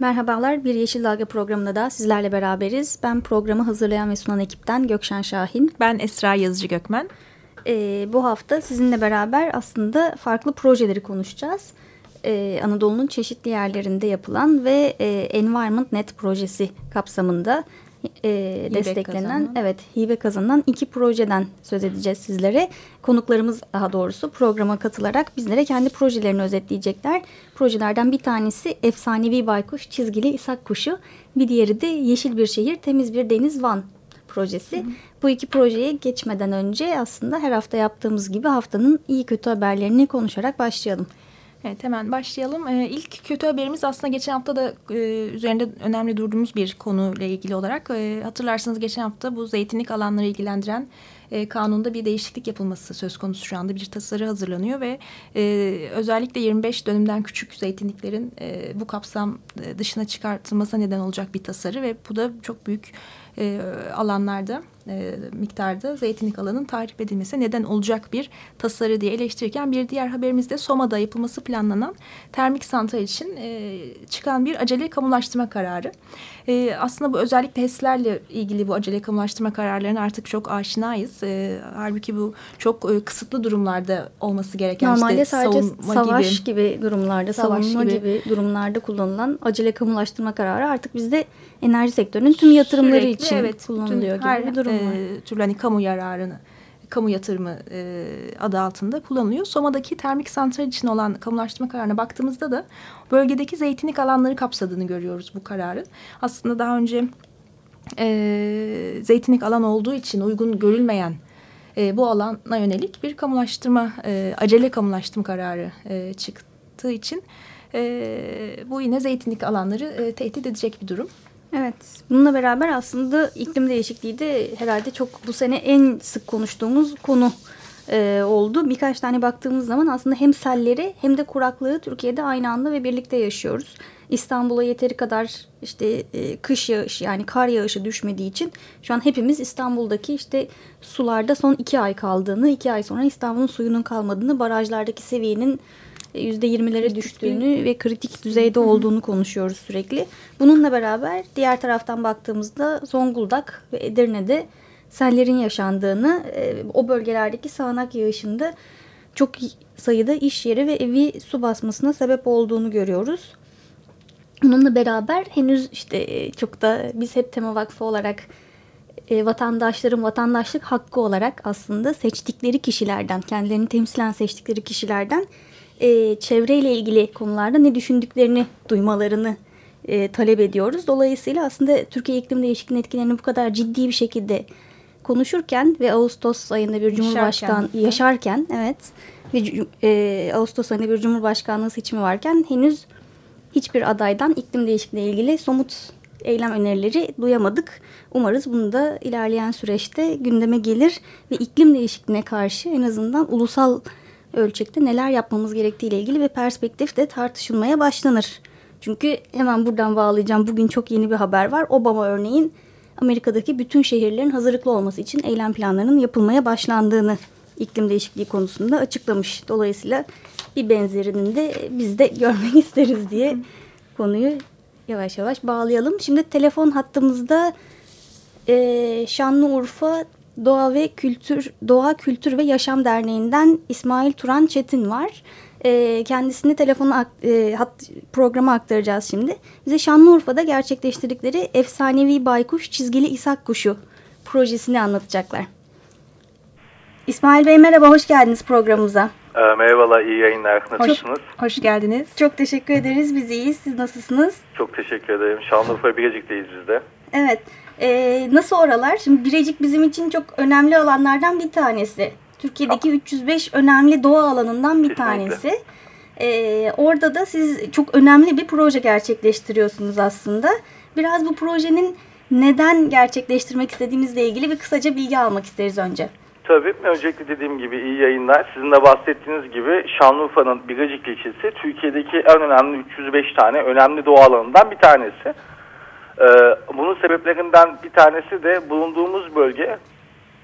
Merhabalar, Bir Yeşil Dalga programında da sizlerle beraberiz. Ben programı hazırlayan ve sunan ekipten Gökşen Şahin. Ben Esra Yazıcı Gökmen. Ee, bu hafta sizinle beraber aslında farklı projeleri konuşacağız. Ee, Anadolu'nun çeşitli yerlerinde yapılan ve e, Environment Net projesi kapsamında e, desteklenen, kazanan. evet hibe kazanan iki projeden söz edeceğiz sizlere. Konuklarımız daha doğrusu programa katılarak bizlere kendi projelerini özetleyecekler. Projelerden bir tanesi efsanevi baykuş çizgili İshak kuşu, bir diğeri de Yeşil Bir Şehir Temiz Bir Deniz Van projesi. Hı. Bu iki projeye geçmeden önce aslında her hafta yaptığımız gibi haftanın iyi kötü haberlerini konuşarak başlayalım. Evet hemen başlayalım. Ee, ilk kötü haberimiz aslında geçen hafta da e, üzerinde önemli durduğumuz bir konuyla ilgili olarak. E, hatırlarsanız geçen hafta bu zeytinlik alanları ilgilendiren e, kanunda bir değişiklik yapılması söz konusu şu anda. Bir tasarı hazırlanıyor ve e, özellikle 25 dönümden küçük zeytinliklerin e, bu kapsam e, dışına çıkartılmasına neden olacak bir tasarı ve bu da çok büyük e, alanlarda e, miktarda zeytinlik alanın tahrip edilmesi neden olacak bir tasarı diye eleştirirken bir diğer haberimizde Soma'da yapılması planlanan termik santral için e, çıkan bir acele kamulaştırma kararı. E, aslında bu özellikle HES'lerle ilgili bu acele kamulaştırma kararlarına artık çok aşinayız. E, halbuki bu çok e, kısıtlı durumlarda olması gereken Normalde işte sadece savaş gibi, gibi durumlarda, savaş savunma gibi. gibi durumlarda kullanılan acele kamulaştırma kararı artık bizde enerji sektörünün tüm yatırımları Sürekli, için evet, kullanılıyor gibi her, bir durum var. E, türlü hani kamu yararını kamu yatırımı e, adı altında kullanılıyor. Soma'daki termik santral için olan kamulaştırma kararına baktığımızda da bölgedeki zeytinlik alanları kapsadığını görüyoruz bu kararın. Aslında daha önce e, zeytinlik alan olduğu için uygun görülmeyen e, bu alana yönelik bir kamulaştırma, e, acele kamulaştırma kararı e, çıktığı için e, bu yine zeytinlik alanları e, tehdit edecek bir durum. Evet. Bununla beraber aslında iklim değişikliği de herhalde çok bu sene en sık konuştuğumuz konu e, oldu. Birkaç tane baktığımız zaman aslında hem selleri hem de kuraklığı Türkiye'de aynı anda ve birlikte yaşıyoruz. İstanbul'a yeteri kadar işte e, kış yağışı yani kar yağışı düşmediği için şu an hepimiz İstanbul'daki işte sularda son iki ay kaldığını, iki ay sonra İstanbul'un suyunun kalmadığını, barajlardaki seviyenin %20'lere düştüğünü ve kritik düzeyde olduğunu konuşuyoruz sürekli. Bununla beraber diğer taraftan baktığımızda Zonguldak ve Edirne'de sellerin yaşandığını, e, o bölgelerdeki sağanak yağışında çok sayıda iş yeri ve evi su basmasına sebep olduğunu görüyoruz. Bununla beraber henüz işte e, çok da biz hep Tema Vakfı olarak e, vatandaşların vatandaşlık hakkı olarak aslında seçtikleri kişilerden, kendilerini temsilen seçtikleri kişilerden e, çevreyle ilgili konularda ne düşündüklerini duymalarını e, talep ediyoruz. Dolayısıyla aslında Türkiye iklim değişikliğinin etkilerini bu kadar ciddi bir şekilde konuşurken ve Ağustos ayında bir cumhurbaşkan yaşarken, yaşarken evet ve e, Ağustos ayında bir cumhurbaşkanlığı seçimi varken henüz hiçbir adaydan iklim değişikliği ile ilgili somut eylem önerileri duyamadık. Umarız bunu da ilerleyen süreçte gündeme gelir ve iklim değişikliğine karşı en azından ulusal ölçekte neler yapmamız gerektiği ile ilgili bir perspektif de tartışılmaya başlanır. Çünkü hemen buradan bağlayacağım. Bugün çok yeni bir haber var. Obama örneğin Amerika'daki bütün şehirlerin hazırlıklı olması için eylem planlarının yapılmaya başlandığını iklim değişikliği konusunda açıklamış. Dolayısıyla bir benzerinin de biz de görmek isteriz diye konuyu yavaş yavaş bağlayalım. Şimdi telefon hattımızda e, Şanlıurfa Doğa ve Kültür Doğa Kültür ve Yaşam Derneği'nden İsmail Turan Çetin var. E, kendisini telefonu e, hat, programa aktaracağız şimdi. Bize Şanlıurfa'da gerçekleştirdikleri efsanevi baykuş çizgili İshak kuşu projesini anlatacaklar. İsmail Bey merhaba, hoş geldiniz programımıza. E, merhabalar, iyi yayınlar. Nasılsınız? Hoş, hoş geldiniz. Çok teşekkür ederiz, biz iyiyiz. Siz nasılsınız? Çok teşekkür ederim. Şanlıurfa Birecik'teyiz biz de. Evet. Ee, nasıl oralar? Şimdi Birecik bizim için çok önemli alanlardan bir tanesi. Türkiye'deki 305 önemli doğa alanından bir Kesinlikle. tanesi. Ee, orada da siz çok önemli bir proje gerçekleştiriyorsunuz aslında. Biraz bu projenin neden gerçekleştirmek istediğimizle ilgili bir kısaca bilgi almak isteriz önce. Tabii. Öncelikle dediğim gibi iyi yayınlar. Sizin de bahsettiğiniz gibi Şanlıurfa'nın Biracık ilçesi Türkiye'deki en önemli 305 tane önemli doğa alanından bir tanesi. Ee, bunun sebeplerinden bir tanesi de bulunduğumuz bölge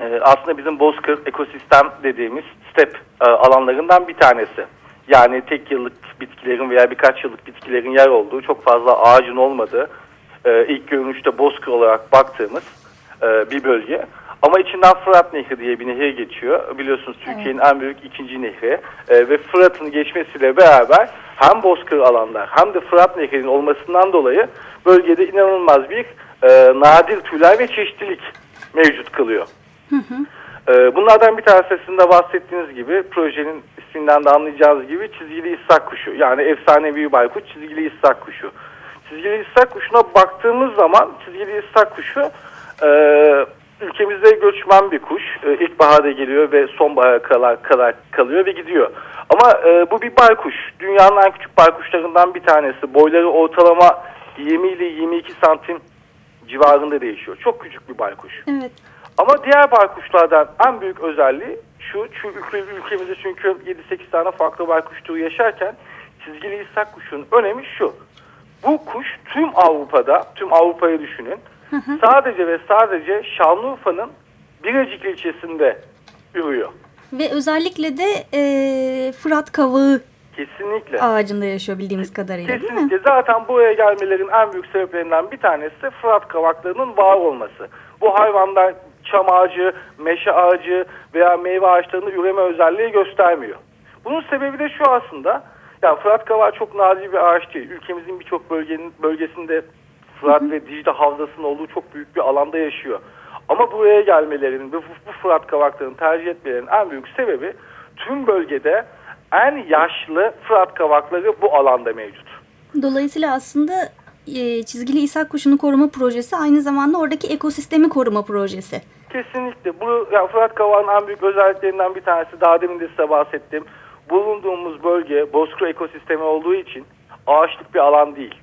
e, aslında bizim bozkır ekosistem dediğimiz step e, alanlarından bir tanesi. Yani tek yıllık bitkilerin veya birkaç yıllık bitkilerin yer olduğu, çok fazla ağacın olmadığı, e, ilk görünüşte bozkır olarak baktığımız e, bir bölge. Ama içinden Fırat Nehri diye bir nehir geçiyor. Biliyorsunuz Türkiye'nin en büyük ikinci nehri. E, ve Fırat'ın geçmesiyle beraber hem bozkır alanlar hem de Fırat Nehri'nin olmasından dolayı bölgede inanılmaz bir e, nadir türler ve çeşitlilik mevcut kılıyor. Ee, bunlardan bir tanesi sizin de bahsettiğiniz gibi projenin isminden de anlayacağınız gibi çizgili issak kuşu. Yani efsanevi baykuş çizgili issak kuşu. Çizgili issak kuşuna baktığımız zaman çizgili issak kuşu e, ülkemizde göçmen bir kuş. E, ilkbaharda geliyor ve sonbahara kadar, kadar kalıyor ve gidiyor. Ama e, bu bir baykuş. Dünyanın en küçük baykuşlarından bir tanesi. Boyları ortalama 20 ile 22 santim civarında değişiyor. Çok küçük bir baykuş. Evet. Ama diğer baykuşlardan en büyük özelliği şu, çünkü ülke- ülkemizde çünkü 7-8 tane farklı baykuş türü yaşarken çizgili issak kuşunun önemi şu. Bu kuş tüm Avrupa'da, tüm Avrupa'yı düşünün. Sadece ve sadece Şanlıurfa'nın Birecik ilçesinde ürüyor. Ve özellikle de e, Fırat kavağı Kesinlikle. ağacında yaşıyor bildiğimiz kadarıyla değil mi? Kesinlikle. Zaten buraya gelmelerin en büyük sebeplerinden bir tanesi de Fırat kavaklarının var olması. Bu hayvanlar çam ağacı, meşe ağacı veya meyve ağaçlarında üreme özelliği göstermiyor. Bunun sebebi de şu aslında. Ya Fırat kavağı çok nadir bir ağaç değil. Ülkemizin birçok bölgesinde Fırat ve Dicle havzasının olduğu çok büyük bir alanda yaşıyor. Ama buraya gelmelerinin ve bu, bu Fırat kavaklarını tercih etmelerinin en büyük sebebi tüm bölgede en yaşlı Fırat kavakları bu alanda mevcut. Dolayısıyla aslında e, çizgili İshak kuşunu koruma projesi aynı zamanda oradaki ekosistemi koruma projesi. Kesinlikle. Bu ya Fırat Kavağı'nın en büyük özelliklerinden bir tanesi daha demin de size bahsettim. Bulunduğumuz bölge bozkır ekosistemi olduğu için ağaçlık bir alan değil.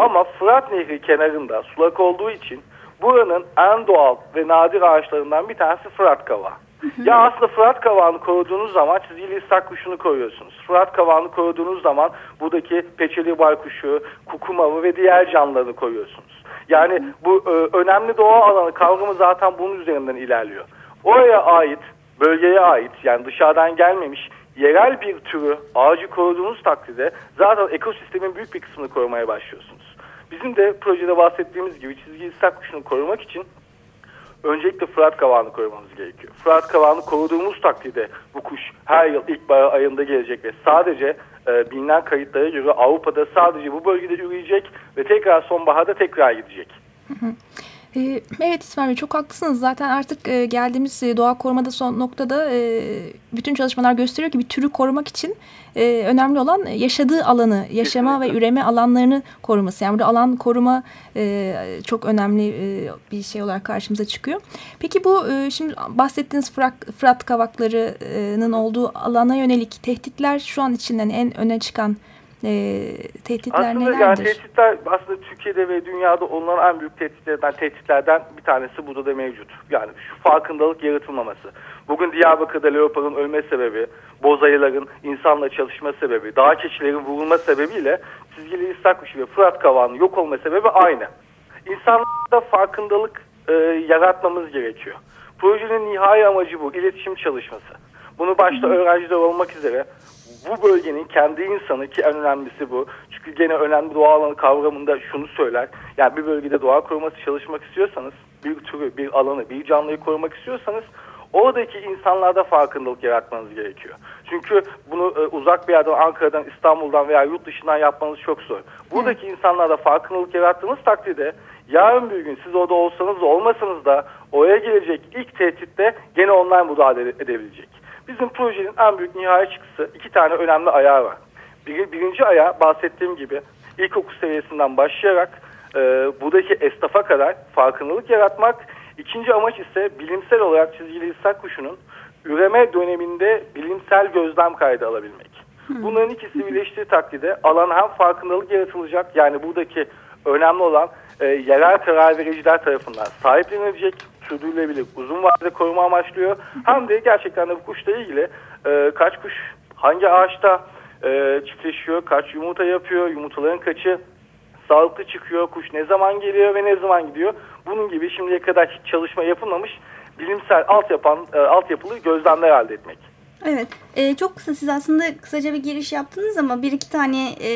Ama Fırat Nehri kenarında sulak olduğu için buranın en doğal ve nadir ağaçlarından bir tanesi Fırat Kavağı. Ya aslında Fırat Kavağı'nı koruduğunuz zaman çizgili ıslak kuşunu koruyorsunuz. Fırat Kavağı'nı koruduğunuz zaman buradaki peçeli baykuşu, kukumavı ve diğer canlıları koruyorsunuz. Yani bu e, önemli doğa alanı kavramı zaten bunun üzerinden ilerliyor. Oraya ait, bölgeye ait yani dışarıdan gelmemiş yerel bir türü ağacı koruduğunuz takdirde zaten ekosistemin büyük bir kısmını korumaya başlıyorsunuz. Bizim de projede bahsettiğimiz gibi çizgi ıslak kuşunu korumak için öncelikle Fırat Kavağı'nı korumamız gerekiyor. Fırat Kavağı'nı koruduğumuz takdirde bu kuş her yıl ilkbahar ayında gelecek ve sadece e, bilinen kayıtlara göre Avrupa'da sadece bu bölgede üreyecek ve tekrar sonbaharda tekrar gidecek. Ee, Evet İsmail Bey çok haklısınız. Zaten artık e, geldiğimiz e, doğa korumada son noktada e, bütün çalışmalar gösteriyor ki bir türü korumak için önemli olan yaşadığı alanı, yaşama ve üreme alanlarını koruması. Yani burada alan koruma çok önemli bir şey olarak karşımıza çıkıyor. Peki bu şimdi bahsettiğiniz Fırat, Fırat kavaklarının olduğu alana yönelik tehditler şu an için hani en öne çıkan e, tehditler Aslında nelerdir? yani tehditler aslında Türkiye'de ve dünyada olunan en büyük tehditlerden, tehditlerden bir tanesi burada da mevcut. Yani şu farkındalık yaratılmaması. Bugün Diyarbakır'da leoparın ölme sebebi, bozayıların insanla çalışma sebebi, dağ keçilerin vurulma sebebiyle çizgili ıslak kuşu ve Fırat kavağının yok olma sebebi aynı. İnsanlarda farkındalık e, yaratmamız gerekiyor. Projenin nihai amacı bu, iletişim çalışması. Bunu başta öğrenciler olmak üzere bu bölgenin kendi insanı ki en önemlisi bu. Çünkü gene önemli doğa alanı kavramında şunu söyler. Yani bir bölgede doğa koruması çalışmak istiyorsanız, bir türü, bir alanı, bir canlıyı korumak istiyorsanız oradaki insanlarda farkındalık yaratmanız gerekiyor. Çünkü bunu e, uzak bir yerden, Ankara'dan, İstanbul'dan veya yurt dışından yapmanız çok zor. Buradaki insanlarda farkındalık yarattığınız takdirde yarın bir gün siz orada olsanız da olmasanız da oraya gelecek ilk tehditte gene onlar müdahale edebilecek. Bizim projenin en büyük nihai çıktısı iki tane önemli ayağı var. Bir, birinci ayağı bahsettiğim gibi ilkokul seviyesinden başlayarak e, buradaki esnafa kadar farkındalık yaratmak. İkinci amaç ise bilimsel olarak çizgili istak kuşunun üreme döneminde bilimsel gözlem kaydı alabilmek. Bunların ikisi birleştiği takdirde alan hem farkındalık yaratılacak yani buradaki önemli olan e, yerel karar vericiler tarafından sahiplenilecek, sürdürülebilir, uzun vadede koruma amaçlıyor. Hem de gerçekten de bu kuşla ilgili e, kaç kuş hangi ağaçta e, çiftleşiyor, kaç yumurta yapıyor, yumurtaların kaçı sağlıklı çıkıyor, kuş ne zaman geliyor ve ne zaman gidiyor. Bunun gibi şimdiye kadar hiç çalışma yapılmamış bilimsel altyapı, e, altyapılı gözlemler elde etmek. Evet. E, çok kısa siz aslında kısaca bir giriş yaptınız ama bir iki tane e,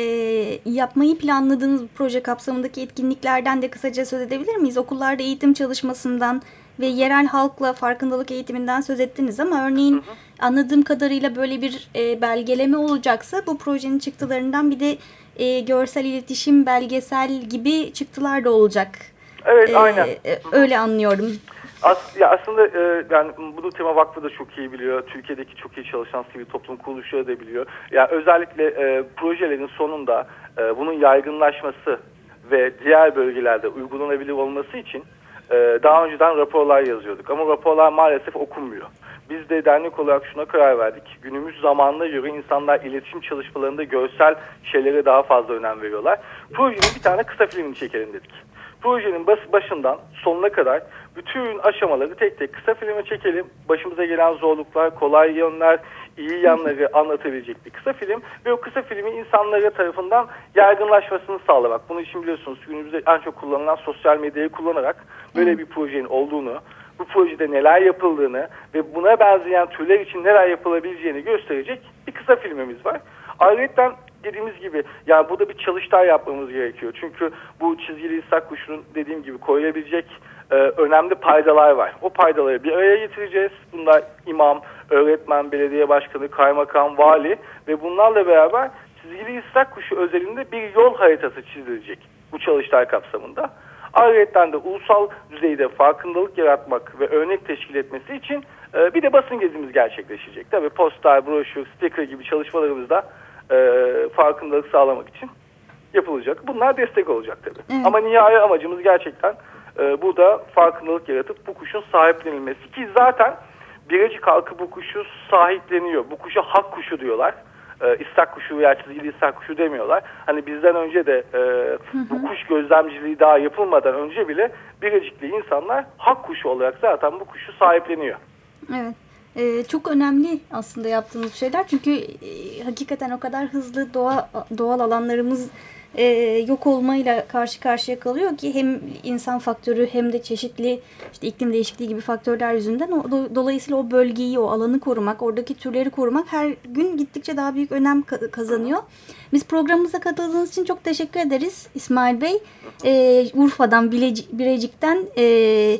yapmayı planladığınız proje kapsamındaki etkinliklerden de kısaca söz edebilir miyiz? Okullarda eğitim çalışmasından ve yerel halkla farkındalık eğitiminden söz ettiniz ama örneğin hı hı. anladığım kadarıyla böyle bir e, belgeleme olacaksa bu projenin çıktılarından bir de e, görsel iletişim, belgesel gibi çıktılar da olacak. Evet, e, aynen. E, öyle anlıyorum. As, ya aslında e, yani bunu Tema Vakfı da çok iyi biliyor. Türkiye'deki çok iyi çalışan sivil toplum kuruluşları da biliyor. Yani özellikle e, projelerin sonunda e, bunun yaygınlaşması ve diğer bölgelerde uygulanabilir olması için e, daha önceden raporlar yazıyorduk. Ama raporlar maalesef okunmuyor. Biz de dernek olarak şuna karar verdik. Günümüz zamanına göre insanlar iletişim çalışmalarında görsel şeylere daha fazla önem veriyorlar. Projenin bir tane kısa filmini çekelim dedik. Projenin başından sonuna kadar bütün aşamaları tek tek kısa filme çekelim. Başımıza gelen zorluklar, kolay yönler, iyi yanları anlatabilecek bir kısa film ve o kısa filmi insanlara tarafından yaygınlaşmasını sağlamak. Bunu için biliyorsunuz günümüzde en çok kullanılan sosyal medyayı kullanarak böyle bir projenin olduğunu, bu projede neler yapıldığını ve buna benzeyen türler için neler yapılabileceğini gösterecek bir kısa filmimiz var. Ayrıca dediğimiz gibi yani burada bir çalıştay yapmamız gerekiyor. Çünkü bu çizgili istak kuşunun dediğim gibi koyulabilecek e, önemli paydalar var. O paydaları bir araya getireceğiz. Bunlar imam, öğretmen, belediye başkanı, kaymakam, vali ve bunlarla beraber çizgili istak kuşu özelinde bir yol haritası çizilecek bu çalıştay kapsamında. Ayrıca de ulusal düzeyde farkındalık yaratmak ve örnek teşkil etmesi için e, bir de basın gezimiz gerçekleşecek. Tabii poster, broşür, sticker gibi çalışmalarımız da e, farkındalık sağlamak için yapılacak. Bunlar destek olacak tabii. Evet. Ama nihai amacımız gerçekten e, burada farkındalık yaratıp bu kuşun sahiplenilmesi ki zaten Birecik halkı bu kuşu sahipleniyor. Bu kuşa hak kuşu diyorlar. E, istak kuşu veya çizgili istak kuşu demiyorlar. Hani bizden önce de e, bu kuş gözlemciliği daha yapılmadan önce bile Birecikli insanlar hak kuşu olarak zaten bu kuşu sahipleniyor. Evet. Ee, çok önemli aslında yaptığımız şeyler çünkü e, hakikaten o kadar hızlı doğa doğal alanlarımız e, yok olmayla karşı karşıya kalıyor ki hem insan faktörü hem de çeşitli işte iklim değişikliği gibi faktörler yüzünden o, do, dolayısıyla o bölgeyi, o alanı korumak, oradaki türleri korumak her gün gittikçe daha büyük önem kazanıyor. Biz programımıza katıldığınız için çok teşekkür ederiz İsmail Bey. E, Urfa'dan, Bilecik'ten e,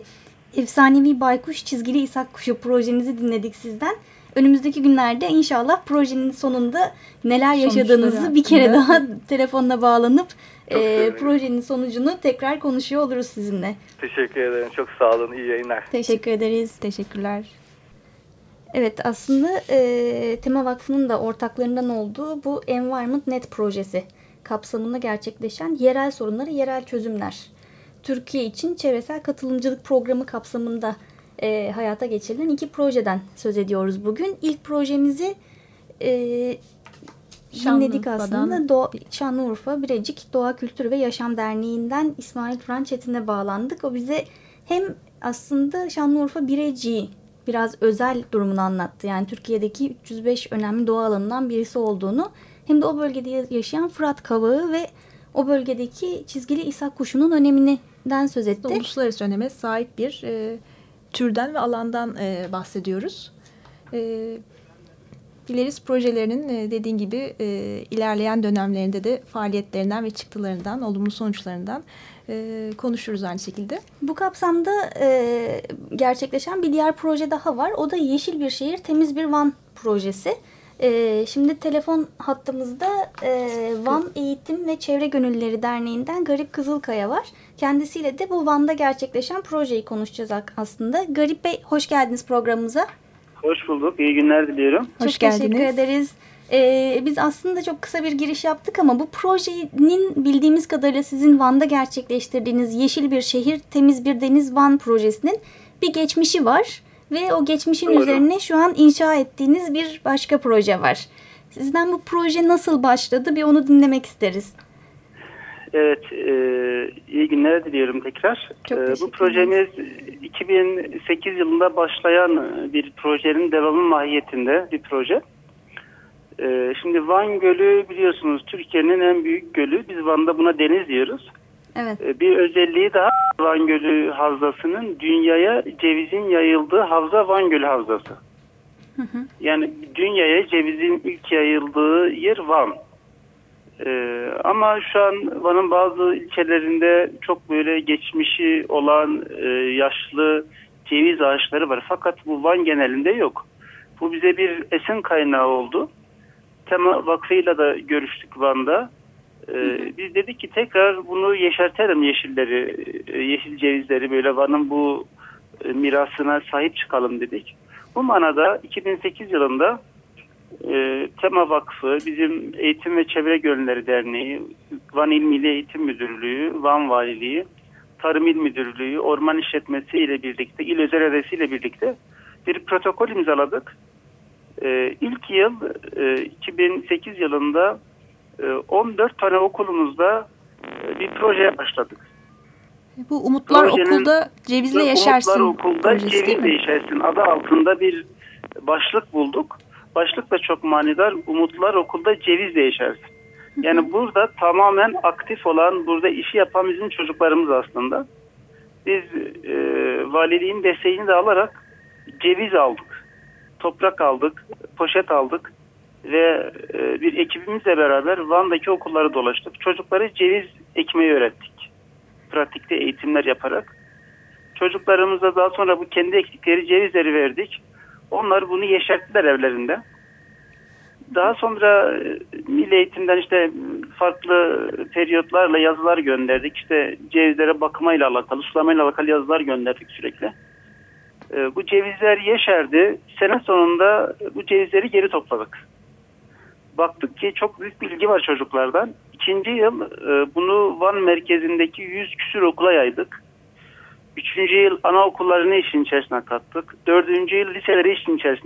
efsanevi baykuş çizgili İshak kuşu projenizi dinledik sizden önümüzdeki günlerde inşallah projenin sonunda neler yaşadığınızı bir kere daha telefonla bağlanıp e, projenin sonucunu tekrar konuşuyor oluruz sizinle. Teşekkür ederim. Çok sağ olun. İyi yayınlar. Teşekkür ederiz. Teşekkürler. Evet aslında e, Tema Vakfı'nın da ortaklarından olduğu bu Environment Net projesi kapsamında gerçekleşen yerel sorunları yerel çözümler. Türkiye için çevresel katılımcılık programı kapsamında e, hayata geçirilen iki projeden söz ediyoruz bugün. İlk projemizi e, dinledik aslında. Do Şanlıurfa Birecik Doğa Kültürü ve Yaşam Derneği'nden İsmail Turan Çetin'e bağlandık. O bize hem aslında Şanlıurfa Birecik'i biraz özel durumunu anlattı. Yani Türkiye'deki 305 önemli doğa alanından birisi olduğunu hem de o bölgede yaşayan Fırat Kavağı ve o bölgedeki çizgili İshak kuşunun öneminden söz etti. Uluslararası öneme sahip bir e, türden ve alandan e, bahsediyoruz. E, dileriz projelerinin e, dediğin gibi e, ilerleyen dönemlerinde de faaliyetlerinden ve çıktılarından, olumlu sonuçlarından e, konuşuruz aynı şekilde. Bu kapsamda e, gerçekleşen bir diğer proje daha var. O da Yeşil Bir Şehir Temiz Bir Van projesi. E, şimdi telefon hattımızda e, Van Eğitim ve Çevre Gönüllüleri Derneği'nden Garip Kızılkaya var. Kendisiyle de bu Van'da gerçekleşen projeyi konuşacağız aslında. Garip Bey hoş geldiniz programımıza. Hoş bulduk. İyi günler diliyorum. Hoş Çok geldiniz. teşekkür ederiz. Ee, biz aslında çok kısa bir giriş yaptık ama bu projenin bildiğimiz kadarıyla sizin Van'da gerçekleştirdiğiniz Yeşil Bir Şehir, Temiz Bir Deniz Van projesinin bir geçmişi var. Ve o geçmişin Doğru. üzerine şu an inşa ettiğiniz bir başka proje var. Sizden bu proje nasıl başladı bir onu dinlemek isteriz. Evet, e, iyi günler diliyorum tekrar. Çok E, bu projemiz 2008 yılında başlayan bir projenin devamı mahiyetinde bir proje. E, şimdi Van Gölü biliyorsunuz Türkiye'nin en büyük gölü. Biz Van'da buna deniz diyoruz. Evet. E, bir özelliği daha Van Gölü Havzası'nın dünyaya cevizin yayıldığı havza Van Gölü Havzası. Yani dünyaya cevizin ilk yayıldığı yer Van. Ee, ama şu an Van'ın bazı ilçelerinde çok böyle geçmişi olan e, yaşlı ceviz ağaçları var. Fakat bu Van genelinde yok. Bu bize bir esin kaynağı oldu. Tema Vakfı'yla da görüştük Van'da. Ee, biz dedik ki tekrar bunu yeşertelim yeşilleri, e, yeşil cevizleri böyle Van'ın bu e, mirasına sahip çıkalım dedik. Bu manada 2008 yılında e, Tema Vakfı, bizim Eğitim ve Çevre Gönülleri Derneği, Van İl Milli Eğitim Müdürlüğü, Van Valiliği, Tarım İl Müdürlüğü, Orman İşletmesi ile birlikte, İl Özel Ödesi ile birlikte bir protokol imzaladık. E, ilk yıl e, 2008 yılında e, 14 tane okulumuzda e, bir projeye başladık. Bu Umutlar Projenin- Okulda Cevizle Umutlar Yaşarsın Okulda projesi değil Cevizle? Yaşarsın adı altında bir başlık bulduk. Başlık da çok manidar. Umutlar Okulda Cevizle Yaşarsın. Yani burada tamamen aktif olan, burada işi yapan bizim çocuklarımız aslında. Biz e, valiliğin desteğini de alarak ceviz aldık. Toprak aldık, poşet aldık ve e, bir ekibimizle beraber Van'daki okulları dolaştık. Çocuklara ceviz ekmeği öğrettik. Pratikte eğitimler yaparak. Çocuklarımıza daha sonra bu kendi ektikleri cevizleri verdik. Onlar bunu yeşerttiler evlerinde. Daha sonra e, milli eğitimden işte farklı periyotlarla yazılar gönderdik. İşte cevizlere bakımayla alakalı, sulamayla alakalı yazılar gönderdik sürekli. E, Bu cevizler yeşerdi. Sene sonunda bu cevizleri geri topladık. Baktık ki çok büyük bilgi var çocuklardan. İkinci yıl e, bunu Van merkezindeki 100 küsür okula yaydık. Üçüncü yıl anaokullarını işin içerisine kattık. Dördüncü yıl liseleri işin içerisine